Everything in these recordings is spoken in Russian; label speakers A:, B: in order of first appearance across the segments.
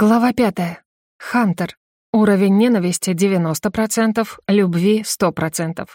A: Глава пятая. Хантер. Уровень ненависти 90%, любви 100%.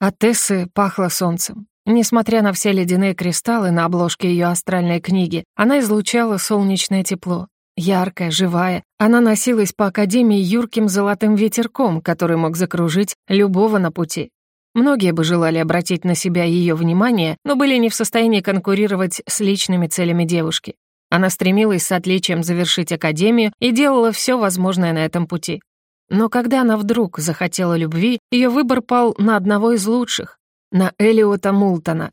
A: От Тессы пахло солнцем. Несмотря на все ледяные кристаллы на обложке ее астральной книги, она излучала солнечное тепло. Яркая, живая, она носилась по Академии юрким золотым ветерком, который мог закружить любого на пути. Многие бы желали обратить на себя ее внимание, но были не в состоянии конкурировать с личными целями девушки. Она стремилась с отличием завершить академию и делала все возможное на этом пути. Но когда она вдруг захотела любви, ее выбор пал на одного из лучших — на Элиота Мултона.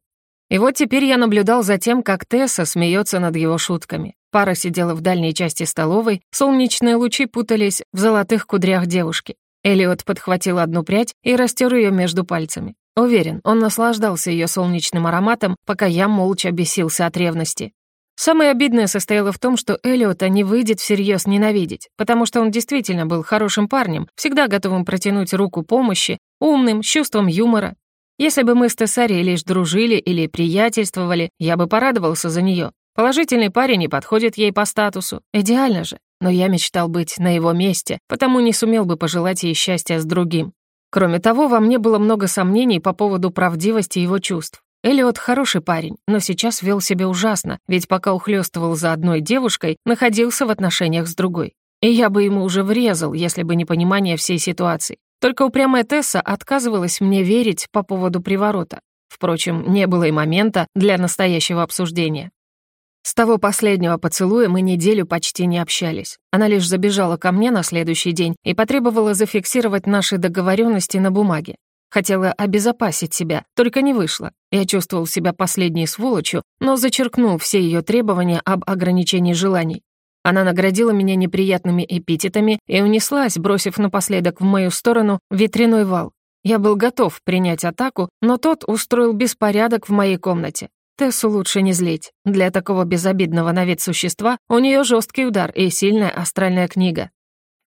A: И вот теперь я наблюдал за тем, как Тесса смеется над его шутками. Пара сидела в дальней части столовой, солнечные лучи путались в золотых кудрях девушки. Элиот подхватил одну прядь и растер ее между пальцами. Уверен, он наслаждался ее солнечным ароматом, пока я молча бесился от ревности. Самое обидное состояло в том, что Эллиота не выйдет всерьез ненавидеть, потому что он действительно был хорошим парнем, всегда готовым протянуть руку помощи, умным, с чувством юмора. Если бы мы с Тессарией лишь дружили или приятельствовали, я бы порадовался за нее. Положительный парень не подходит ей по статусу. Идеально же. Но я мечтал быть на его месте, потому не сумел бы пожелать ей счастья с другим. Кроме того, во мне было много сомнений по поводу правдивости его чувств. Элиот хороший парень, но сейчас вел себя ужасно, ведь пока ухлёстывал за одной девушкой, находился в отношениях с другой. И я бы ему уже врезал, если бы не понимание всей ситуации. Только упрямая Тесса отказывалась мне верить по поводу приворота. Впрочем, не было и момента для настоящего обсуждения. С того последнего поцелуя мы неделю почти не общались. Она лишь забежала ко мне на следующий день и потребовала зафиксировать наши договоренности на бумаге. Хотела обезопасить себя, только не вышло. Я чувствовал себя последней сволочью, но зачеркнул все ее требования об ограничении желаний. Она наградила меня неприятными эпитетами и унеслась, бросив напоследок в мою сторону ветряной вал. Я был готов принять атаку, но тот устроил беспорядок в моей комнате. Тессу лучше не злить. Для такого безобидного на вид существа у нее жесткий удар и сильная астральная книга.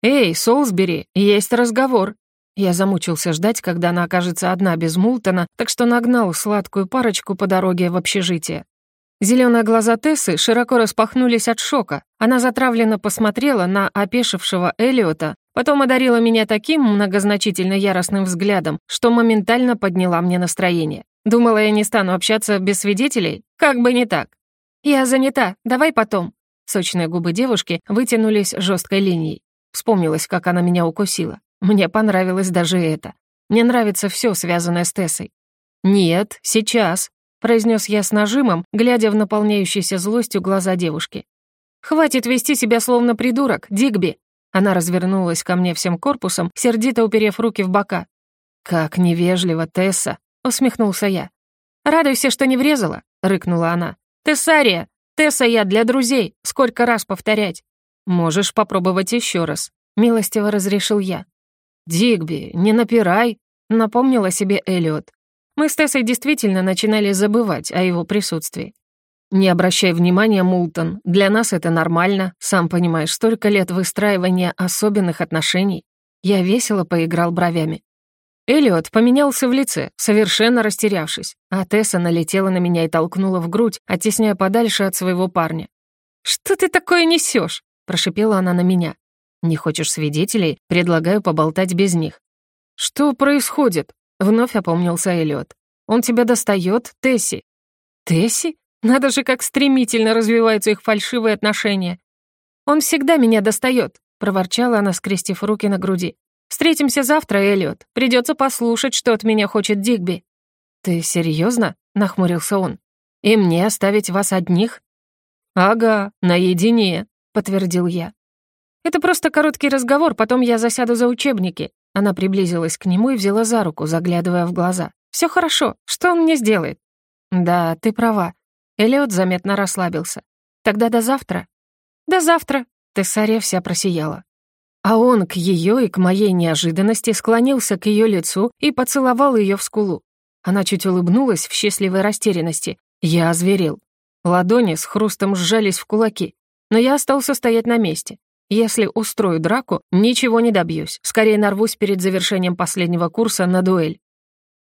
A: «Эй, Солсбери, есть разговор», я замучился ждать, когда она окажется одна без Мултона, так что нагнал сладкую парочку по дороге в общежитие. Зелёные глаза Тессы широко распахнулись от шока. Она затравленно посмотрела на опешившего Элиота, потом одарила меня таким многозначительно яростным взглядом, что моментально подняла мне настроение. Думала, я не стану общаться без свидетелей? Как бы не так. «Я занята, давай потом». Сочные губы девушки вытянулись жесткой линией. Вспомнилось, как она меня укусила. Мне понравилось даже это. Мне нравится все, связанное с Тессой. «Нет, сейчас», — произнес я с нажимом, глядя в наполняющиеся злостью глаза девушки. «Хватит вести себя словно придурок, Дигби!» Она развернулась ко мне всем корпусом, сердито уперев руки в бока. «Как невежливо, Тесса!» — усмехнулся я. «Радуйся, что не врезала!» — рыкнула она. «Тессария! Тесса я для друзей! Сколько раз повторять?» «Можешь попробовать еще раз», — милостиво разрешил я. «Дигби, не напирай», — напомнил о себе Эллиот. Мы с Тессой действительно начинали забывать о его присутствии. «Не обращай внимания, Мултон, для нас это нормально, сам понимаешь, столько лет выстраивания особенных отношений». Я весело поиграл бровями. Эллиот поменялся в лице, совершенно растерявшись, а Тесса налетела на меня и толкнула в грудь, оттесняя подальше от своего парня. «Что ты такое несешь? прошипела она на меня. Не хочешь свидетелей? Предлагаю поболтать без них». «Что происходит?» — вновь опомнился Эллиот. «Он тебя достает, Тесси». «Тесси? Надо же, как стремительно развиваются их фальшивые отношения». «Он всегда меня достает», — проворчала она, скрестив руки на груди. «Встретимся завтра, Эллиот. Придется послушать, что от меня хочет Дигби». «Ты серьезно? нахмурился он. «И мне оставить вас одних?» «Ага, наедине», — подтвердил я. «Это просто короткий разговор, потом я засяду за учебники». Она приблизилась к нему и взяла за руку, заглядывая в глаза. «Все хорошо. Что он мне сделает?» «Да, ты права». Элиот заметно расслабился. «Тогда до завтра». «До завтра». Тессария вся просияла. А он к ее и к моей неожиданности склонился к ее лицу и поцеловал ее в скулу. Она чуть улыбнулась в счастливой растерянности. Я озверел. Ладони с хрустом сжались в кулаки, но я остался стоять на месте. Если устрою драку, ничего не добьюсь. Скорее нарвусь перед завершением последнего курса на дуэль.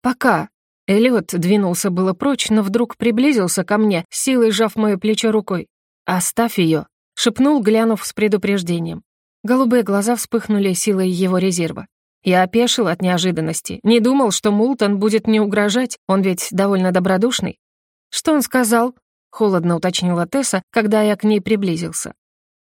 A: Пока. Эллиот двинулся было прочь, но вдруг приблизился ко мне, силой сжав моё плечо рукой. «Оставь её», — шепнул, глянув с предупреждением. Голубые глаза вспыхнули силой его резерва. Я опешил от неожиданности. Не думал, что Мултон будет мне угрожать, он ведь довольно добродушный. «Что он сказал?» — холодно уточнила Тесса, когда я к ней приблизился.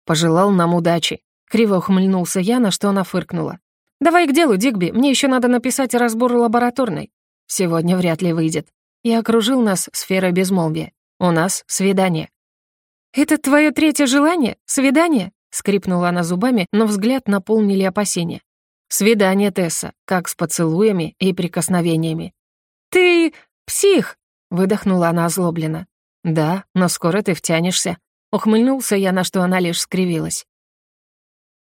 A: «Пожелал нам удачи». Криво ухмыльнулся я, на что она фыркнула. «Давай к делу, Дигби, мне еще надо написать разбор лабораторной. Сегодня вряд ли выйдет. Я окружил нас сферой безмолвия. У нас свидание». «Это твое третье желание? Свидание?» — скрипнула она зубами, но взгляд наполнили опасения. «Свидание, Тесса, как с поцелуями и прикосновениями». «Ты псих!» — выдохнула она озлобленно. «Да, но скоро ты втянешься». Ухмыльнулся я, на что она лишь скривилась.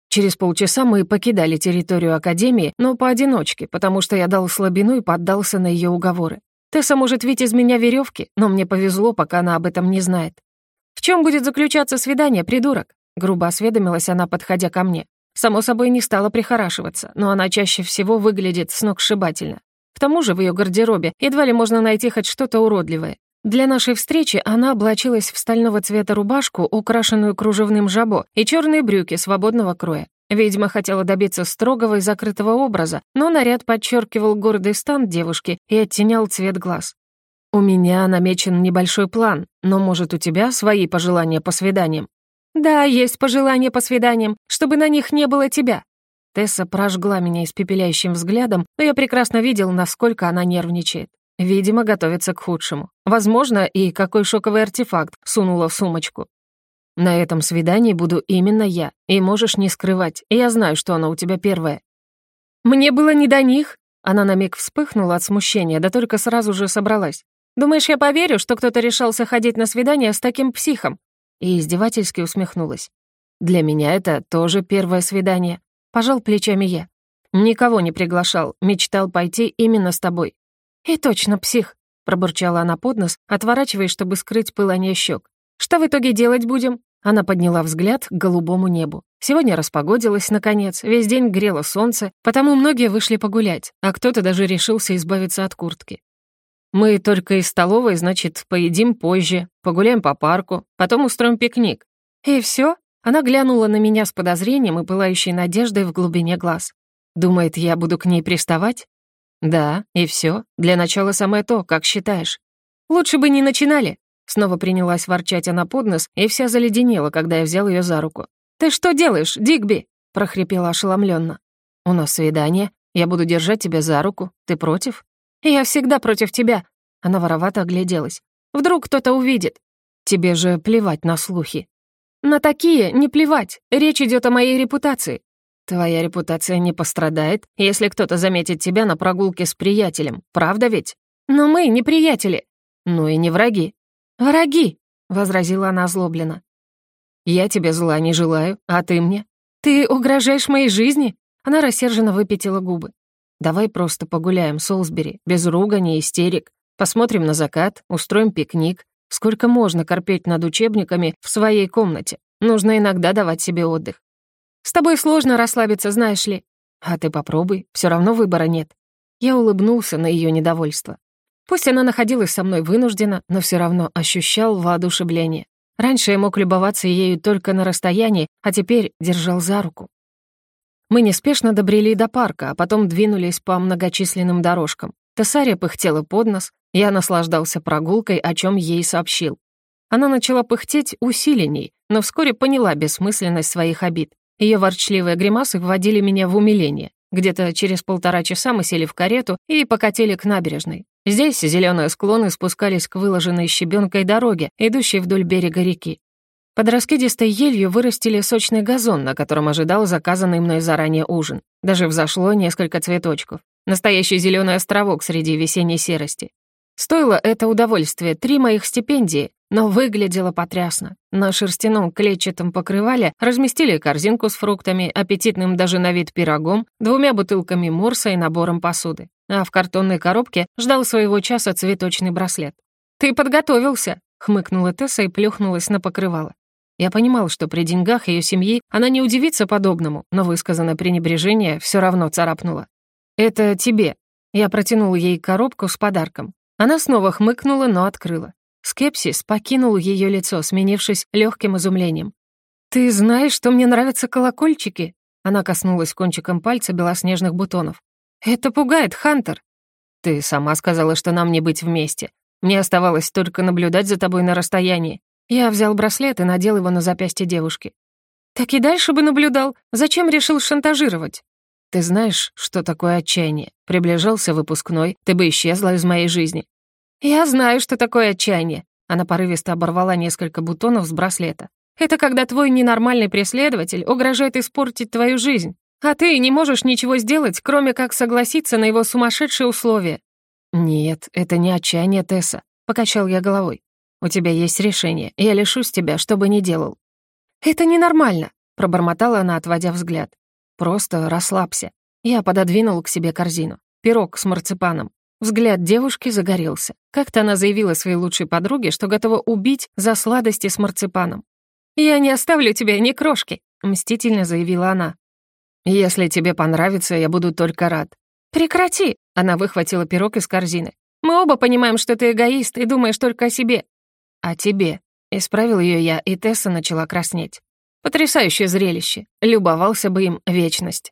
A: Через полчаса мы покидали территорию Академии, но поодиночке, потому что я дал слабину и поддался на ее уговоры. Тесса может ведь из меня веревки, но мне повезло, пока она об этом не знает. «В чем будет заключаться свидание, придурок?» Грубо осведомилась она, подходя ко мне. Само собой, не стала прихорашиваться, но она чаще всего выглядит сногсшибательно. К тому же в ее гардеробе едва ли можно найти хоть что-то уродливое. Для нашей встречи она облачилась в стального цвета рубашку, украшенную кружевным жабо, и черные брюки свободного кроя. Видимо, хотела добиться строгого и закрытого образа, но наряд подчеркивал гордый стан девушки и оттенял цвет глаз. «У меня намечен небольшой план, но, может, у тебя свои пожелания по свиданиям?» «Да, есть пожелания по свиданиям, чтобы на них не было тебя». Тесса прожгла меня испепеляющим взглядом, но я прекрасно видел, насколько она нервничает. Видимо, готовится к худшему. Возможно, и какой шоковый артефакт сунула в сумочку. На этом свидании буду именно я, и можешь не скрывать, я знаю, что она у тебя первая. Мне было не до них. Она на миг вспыхнула от смущения, да только сразу же собралась. Думаешь, я поверю, что кто-то решался ходить на свидание с таким психом? И издевательски усмехнулась. Для меня это тоже первое свидание. Пожал плечами я. Никого не приглашал, мечтал пойти именно с тобой. «И точно, псих», — пробурчала она под нос, отворачиваясь, чтобы скрыть пылание щек. «Что в итоге делать будем?» Она подняла взгляд к голубому небу. Сегодня распогодилось, наконец, весь день грело солнце, потому многие вышли погулять, а кто-то даже решился избавиться от куртки. «Мы только из столовой, значит, поедим позже, погуляем по парку, потом устроим пикник». «И все? Она глянула на меня с подозрением и пылающей надеждой в глубине глаз. «Думает, я буду к ней приставать?» «Да, и все. Для начала самое то, как считаешь». «Лучше бы не начинали». Снова принялась ворчать она под нос, и вся заледенела, когда я взял ее за руку. «Ты что делаешь, Дигби?» — прохрипела ошеломленно. «У нас свидание. Я буду держать тебя за руку. Ты против?» «Я всегда против тебя». Она воровато огляделась. «Вдруг кто-то увидит?» «Тебе же плевать на слухи». «На такие не плевать. Речь идет о моей репутации. Твоя репутация не пострадает, если кто-то заметит тебя на прогулке с приятелем, правда ведь? Но мы не приятели. Ну и не враги. Враги, возразила она озлобленно. Я тебе зла не желаю, а ты мне? Ты угрожаешь моей жизни? Она рассерженно выпятила губы. Давай просто погуляем, Солсбери, без ругани и истерик. Посмотрим на закат, устроим пикник. Сколько можно корпеть над учебниками в своей комнате? Нужно иногда давать себе отдых. С тобой сложно расслабиться, знаешь ли. А ты попробуй, все равно выбора нет. Я улыбнулся на ее недовольство. Пусть она находилась со мной вынуждена, но все равно ощущал воодушевление. Раньше я мог любоваться ею только на расстоянии, а теперь держал за руку. Мы неспешно добрели до парка, а потом двинулись по многочисленным дорожкам. Тессария пыхтела под нос, я наслаждался прогулкой, о чем ей сообщил. Она начала пыхтеть усиленней, но вскоре поняла бессмысленность своих обид. Ее ворчливые гримасы вводили меня в умиление. Где-то через полтора часа мы сели в карету и покатили к набережной. Здесь зеленые склоны спускались к выложенной щебенкой дороге, идущей вдоль берега реки. Под раскидистой елью вырастили сочный газон, на котором ожидал заказанный мной заранее ужин. Даже взошло несколько цветочков. Настоящий зеленый островок среди весенней серости. Стоило это удовольствие три моих стипендии, но выглядело потрясно. На шерстяном клетчатом покрывале разместили корзинку с фруктами, аппетитным даже на вид пирогом, двумя бутылками морса и набором посуды. А в картонной коробке ждал своего часа цветочный браслет. «Ты подготовился!» — хмыкнула Тесса и плюхнулась на покрывало. Я понимал, что при деньгах ее семьи она не удивится подобному, но высказанное пренебрежение все равно царапнуло. «Это тебе». Я протянул ей коробку с подарком. Она снова хмыкнула, но открыла. Скепсис покинул ее лицо, сменившись легким изумлением. «Ты знаешь, что мне нравятся колокольчики?» Она коснулась кончиком пальца белоснежных бутонов. «Это пугает, Хантер!» «Ты сама сказала, что нам не быть вместе. Мне оставалось только наблюдать за тобой на расстоянии. Я взял браслет и надел его на запястье девушки. «Так и дальше бы наблюдал. Зачем решил шантажировать?» «Ты знаешь, что такое отчаяние? Приближался выпускной, ты бы исчезла из моей жизни». «Я знаю, что такое отчаяние». Она порывисто оборвала несколько бутонов с браслета. «Это когда твой ненормальный преследователь угрожает испортить твою жизнь, а ты не можешь ничего сделать, кроме как согласиться на его сумасшедшие условия». «Нет, это не отчаяние, Тесса», — покачал я головой. «У тебя есть решение, я лишусь тебя, что бы ни делал». «Это ненормально», — пробормотала она, отводя взгляд. «Просто расслабься». Я пододвинул к себе корзину. Пирог с марципаном. Взгляд девушки загорелся. Как-то она заявила своей лучшей подруге, что готова убить за сладости с марципаном. «Я не оставлю тебя ни крошки», — мстительно заявила она. «Если тебе понравится, я буду только рад». «Прекрати!» — она выхватила пирог из корзины. «Мы оба понимаем, что ты эгоист и думаешь только о себе». «О тебе», — исправил ее я, и Тесса начала краснеть. Потрясающее зрелище. Любовался бы им вечность.